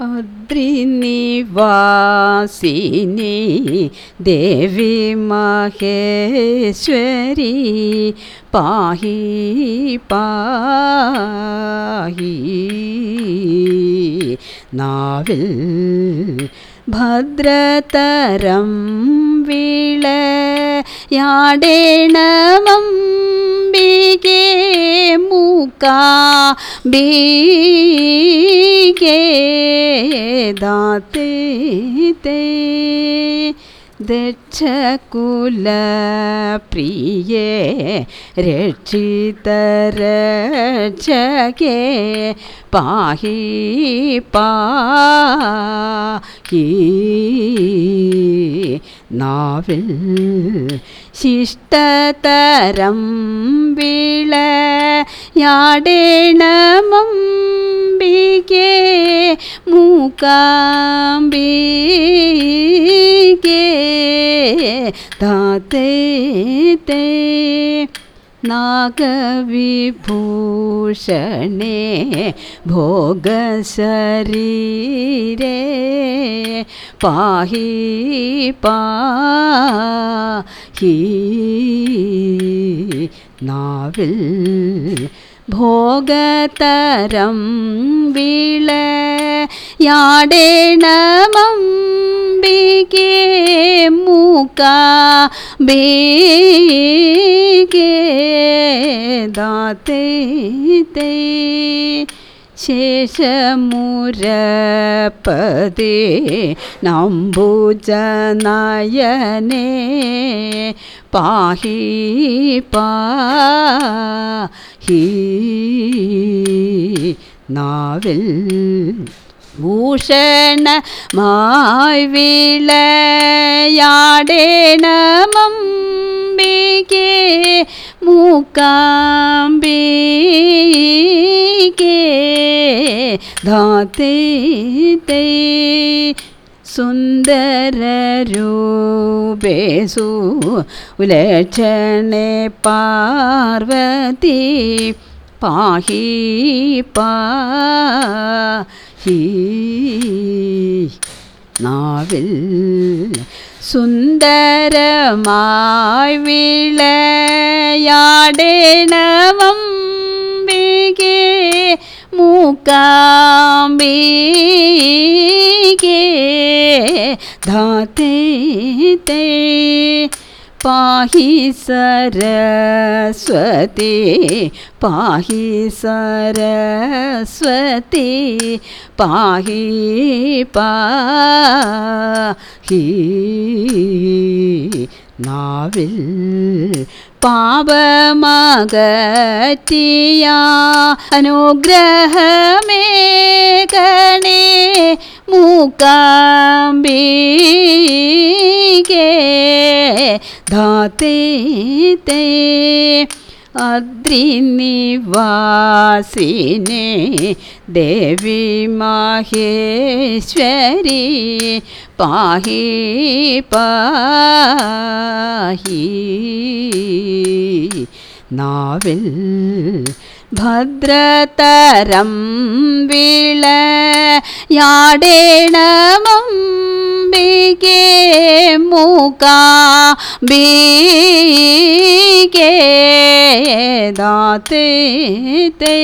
അദ്രിനിവാസിനി ദേവി മഹേശ്വരി പാഹി പാഹി. നാവിൽ ഭദ്രതരം വിളയാടേണമംബികേ മൂക്കാ ബീകേ ദാത്തേ തേ? ദക്ഷകുലപ്രിയേ രക്ഷിതരക്ഷകേ പാഹി പാഹി നാവിൽ ശിഷ്ടതരം വിളയാടേണമംബികേ മൂക്കാംബികേ താത്തേ തേ നാഗവിഭൂഷണേ ഭോഗശരീരേ പാഹി പാഹി നാവിൽ ഭോഗതരം വിളയാടേണമംബികേ ദാത്തേ തേ. ശേഷമുരപതേ നമ്പുജനയനേ പാഹി പാഹി നാവിൽ ഭൂഷണമായി വിളയാടേണമംബികേ മൂക്കാംബികേ ധാത്തേ സുന്ദരൂപേസു ഉലക്ഷണേ പാർവതി പാഹി പാഹി നാവിൽ സുന്ദരമായി വിളയാടേണമംബികേ മൂക്കാംബികേ ധാത്തേ തേ പാഹി സരസ്വതി പാഹി സരസ്വതി പാഹി പാഹി നാവിൽ പാപമകറ്റിയ അനുഗ്രഹമേ കണേ മൂക്കാംബികേ ധാത്തേ തേ അദ്രിനിവാസിനെ ദേവി മഹേശ്വരി പാഹി പാഹി. നാവിൽ ഭദ്രതരം വിളയാടേണമംബികേ മൂക്കാ ബീകേ ദാത്തേ തേ